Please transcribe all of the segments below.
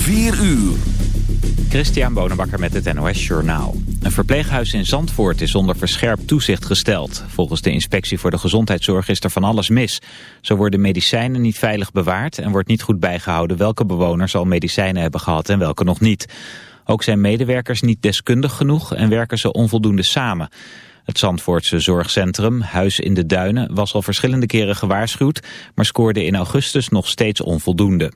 4 uur. Christian Bonenbakker met het NOS Journaal. Een verpleeghuis in Zandvoort is onder verscherpt toezicht gesteld. Volgens de inspectie voor de gezondheidszorg is er van alles mis. Zo worden medicijnen niet veilig bewaard en wordt niet goed bijgehouden welke bewoners al medicijnen hebben gehad en welke nog niet. Ook zijn medewerkers niet deskundig genoeg en werken ze onvoldoende samen. Het Zandvoortse zorgcentrum Huis in de Duinen was al verschillende keren gewaarschuwd, maar scoorde in augustus nog steeds onvoldoende.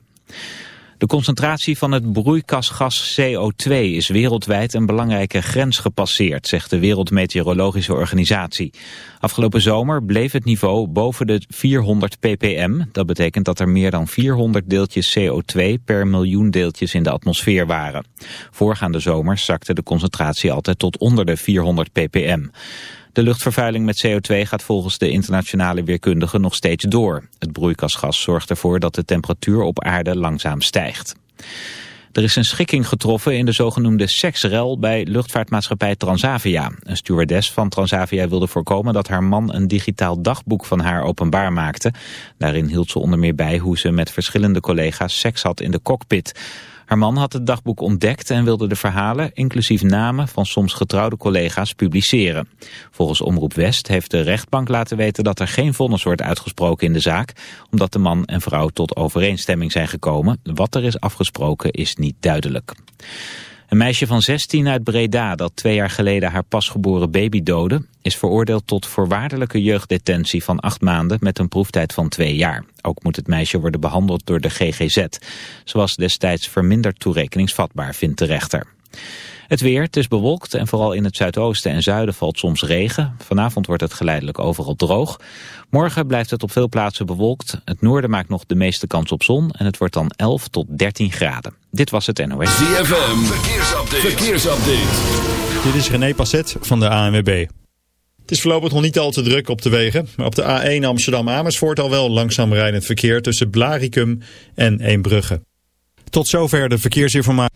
De concentratie van het broeikasgas CO2 is wereldwijd een belangrijke grens gepasseerd, zegt de Wereldmeteorologische Organisatie. Afgelopen zomer bleef het niveau boven de 400 ppm. Dat betekent dat er meer dan 400 deeltjes CO2 per miljoen deeltjes in de atmosfeer waren. Voorgaande zomers zakte de concentratie altijd tot onder de 400 ppm. De luchtvervuiling met CO2 gaat volgens de internationale weerkundigen nog steeds door. Het broeikasgas zorgt ervoor dat de temperatuur op aarde langzaam stijgt. Er is een schikking getroffen in de zogenoemde seksrel bij luchtvaartmaatschappij Transavia. Een stewardess van Transavia wilde voorkomen dat haar man een digitaal dagboek van haar openbaar maakte. Daarin hield ze onder meer bij hoe ze met verschillende collega's seks had in de cockpit. Haar man had het dagboek ontdekt en wilde de verhalen, inclusief namen van soms getrouwde collega's, publiceren. Volgens Omroep West heeft de rechtbank laten weten dat er geen vonnis wordt uitgesproken in de zaak, omdat de man en vrouw tot overeenstemming zijn gekomen. Wat er is afgesproken is niet duidelijk. Een meisje van 16 uit Breda dat twee jaar geleden haar pasgeboren baby doodde... is veroordeeld tot voorwaardelijke jeugddetentie van acht maanden met een proeftijd van twee jaar. Ook moet het meisje worden behandeld door de GGZ. Zoals destijds verminderd toerekeningsvatbaar, vindt de rechter. Het weer, het is bewolkt en vooral in het zuidoosten en zuiden valt soms regen. Vanavond wordt het geleidelijk overal droog. Morgen blijft het op veel plaatsen bewolkt. Het noorden maakt nog de meeste kans op zon en het wordt dan 11 tot 13 graden. Dit was het NOS. ZFM, verkeersupdate. verkeersupdate. Dit is René Passet van de ANWB. Het is voorlopig nog niet al te druk op de wegen. Maar op de A1 Amsterdam-Amersfoort al wel langzaam rijdend verkeer tussen Blaricum en Eembrugge. Tot zover de verkeersinformatie.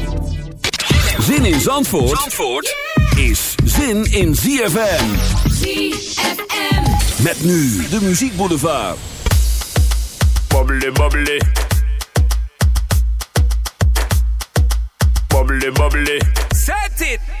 Zin in Zandvoort, Zandvoort is zin in ZFM. ZFM. Met nu de muziekboulevard. Bubbly, bubbly. Bubbly, bubbly. Set it!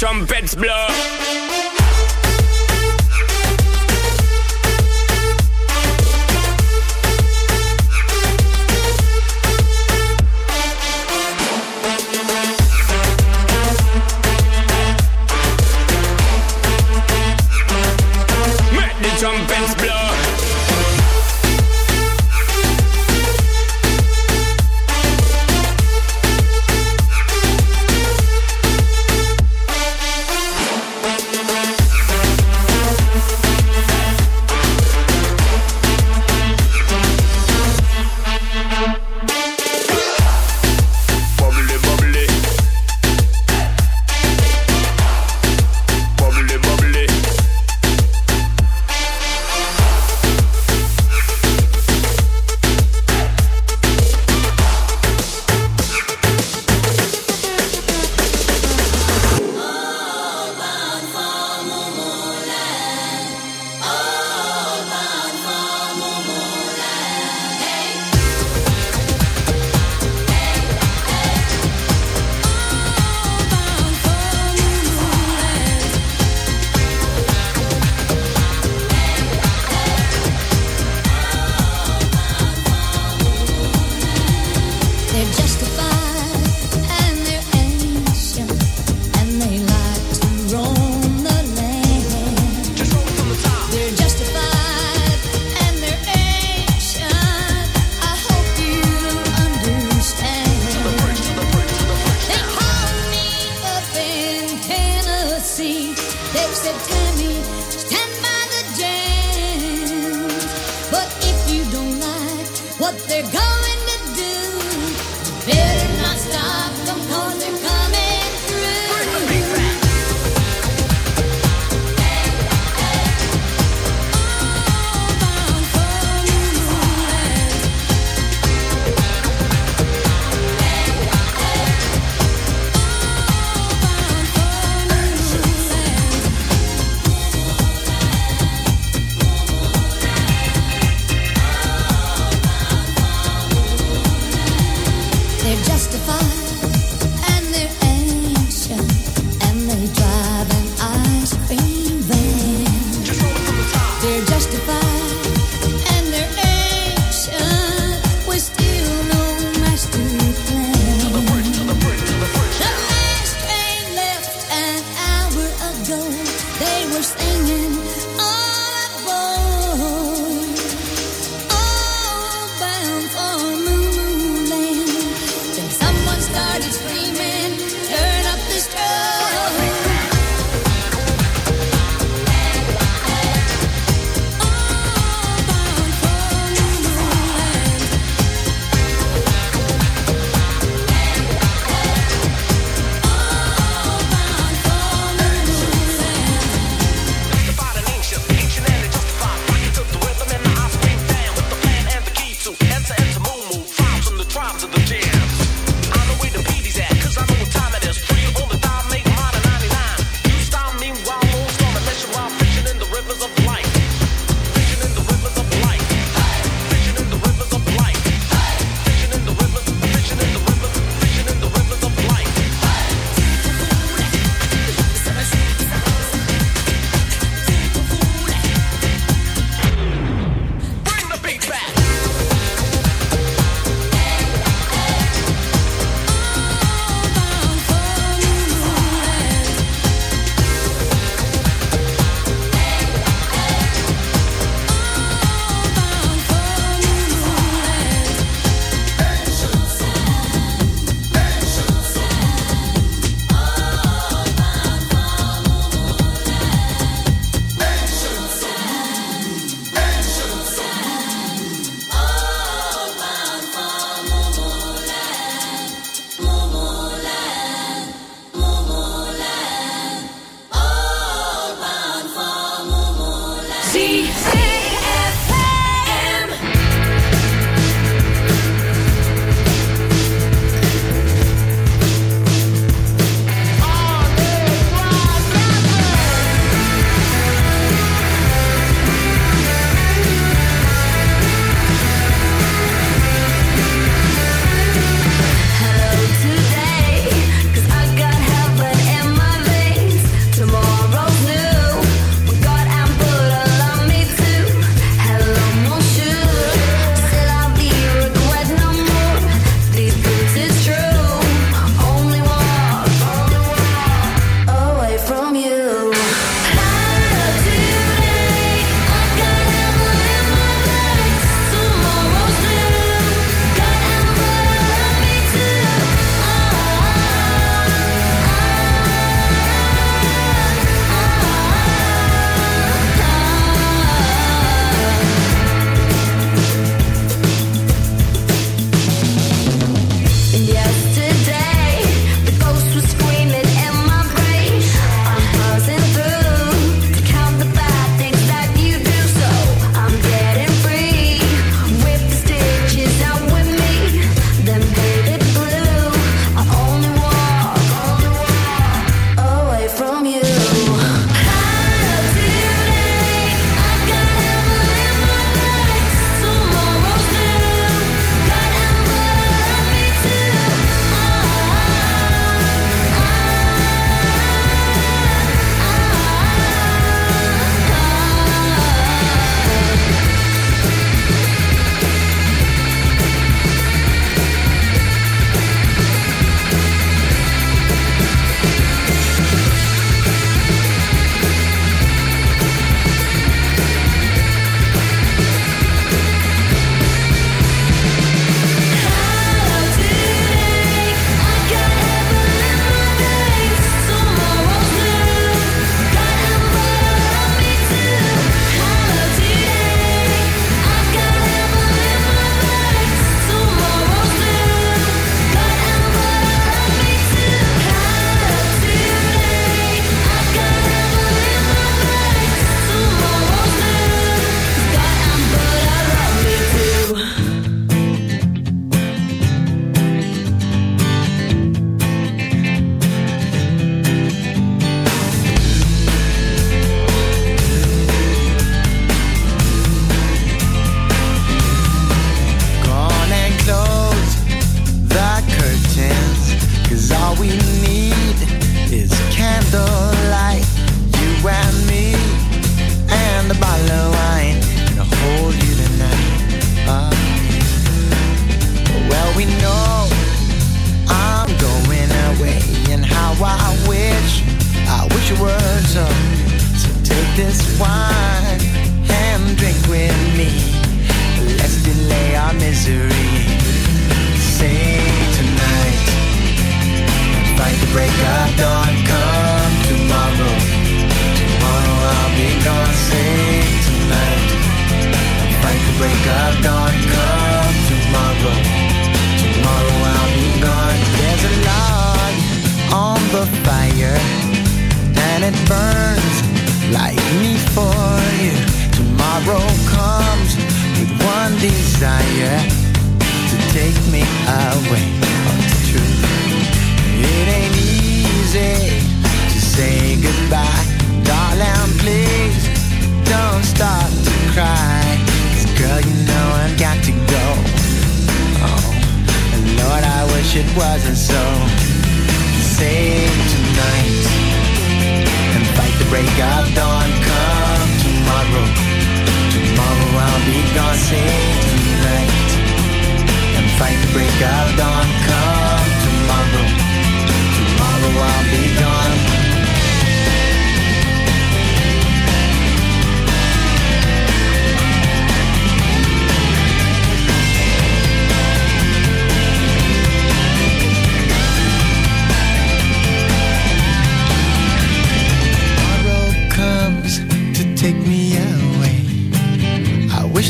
Trumpets blow.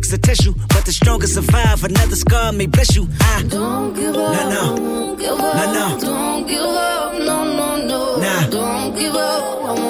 fix or test you, but the strongest survive. Another scar may bless you. I don't give up. Nah, no. Don't give up. Nah, no. Don't give up. No, no, no. Nah. Don't give up.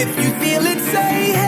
if you feel it, say hey.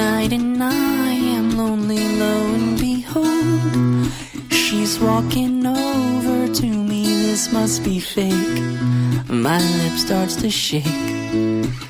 night and I am lonely, lo and behold. She's walking over to me, this must be fake. My lip starts to shake.